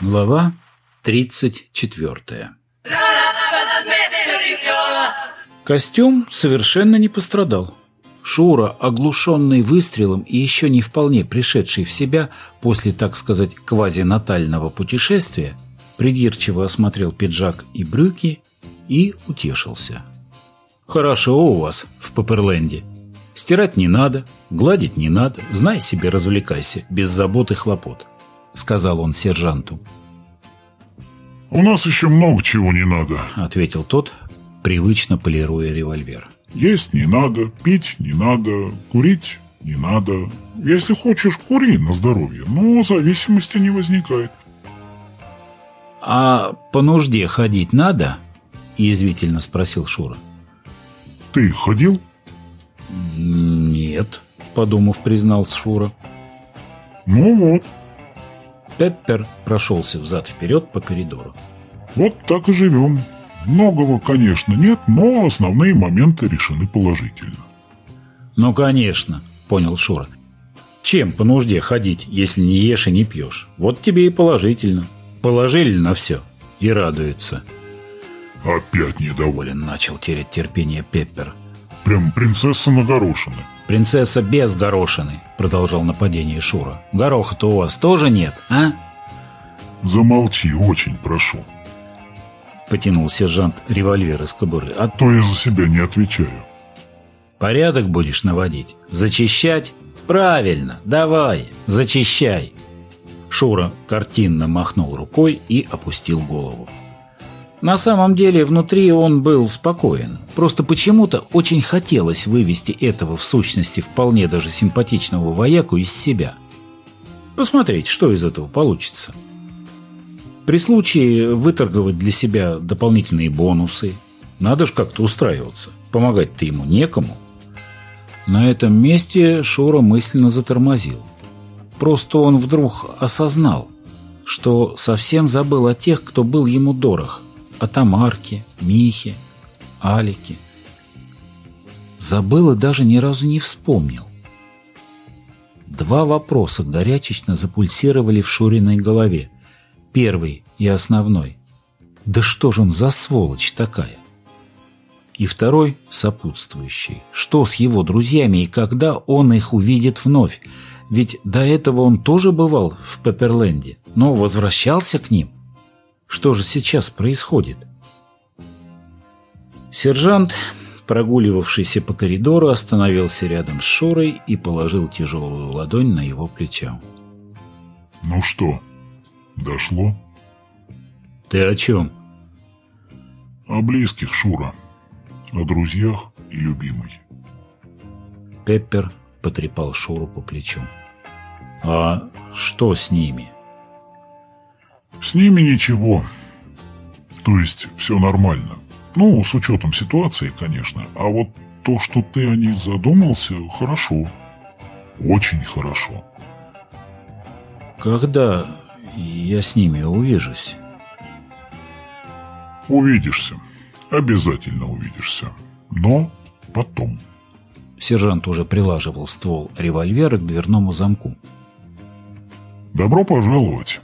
Глава 34 Костюм совершенно не пострадал. Шура, оглушенный выстрелом и еще не вполне пришедший в себя после, так сказать, квазинатального путешествия, придирчиво осмотрел пиджак и брюки и утешился. «Хорошо у вас в Паперленде. Стирать не надо, гладить не надо, знай себе, развлекайся, без забот и хлопот», — сказал он сержанту. «У нас еще много чего не надо», — ответил тот, привычно полируя револьвер. «Есть не надо, пить не надо, курить не надо. Если хочешь, кури на здоровье, но зависимости не возникает». «А по нужде ходить надо?» – язвительно спросил Шура. «Ты ходил?» «Нет», – подумав, признал Шура. «Ну вот». Пеппер прошелся взад-вперед по коридору. «Вот так и живем. Многого, конечно, нет, но основные моменты решены положительно». «Ну, конечно», – понял Шура. «Чем по нужде ходить, если не ешь и не пьешь? Вот тебе и положительно. Положили на все и радуются». «Опять недоволен», – начал терять терпение Пеппер. «Прям принцесса на горошины». «Принцесса без горошины», – продолжал нападение Шура. «Гороха-то у вас тоже нет, а?» «Замолчи, очень прошу», потянул сержант револьвер из кобуры. «А то я за себя не отвечаю». «Порядок будешь наводить? Зачищать? Правильно, давай, зачищай!» Шура картинно махнул рукой и опустил голову. На самом деле внутри он был спокоен. Просто почему-то очень хотелось вывести этого в сущности вполне даже симпатичного вояку из себя. Посмотреть, что из этого получится. При случае выторговать для себя дополнительные бонусы. Надо ж как-то устраиваться. Помогать-то ему некому. На этом месте Шура мысленно затормозил. Просто он вдруг осознал, что совсем забыл о тех, кто был ему дорог. О Тамарке, Михе, Алике. Забыл и даже ни разу не вспомнил. Два вопроса горячечно запульсировали в Шуриной голове – Первый и основной. Да что же он за сволочь такая? И второй сопутствующий. Что с его друзьями и когда он их увидит вновь? Ведь до этого он тоже бывал в Пепперленде, но возвращался к ним. Что же сейчас происходит? Сержант, прогуливавшийся по коридору, остановился рядом с Шурой и положил тяжелую ладонь на его плечо. «Ну что, Дошло? Ты о чем? О близких, Шура. О друзьях и любимой. Пеппер потрепал Шуру по плечу. А что с ними? С ними ничего. То есть все нормально. Ну, с учетом ситуации, конечно. А вот то, что ты о них задумался, хорошо. Очень хорошо. Когда я с ними увижусь. Увидишься. Обязательно увидишься. Но потом. Сержант уже прилаживал ствол револьвера к дверному замку. Добро пожаловать.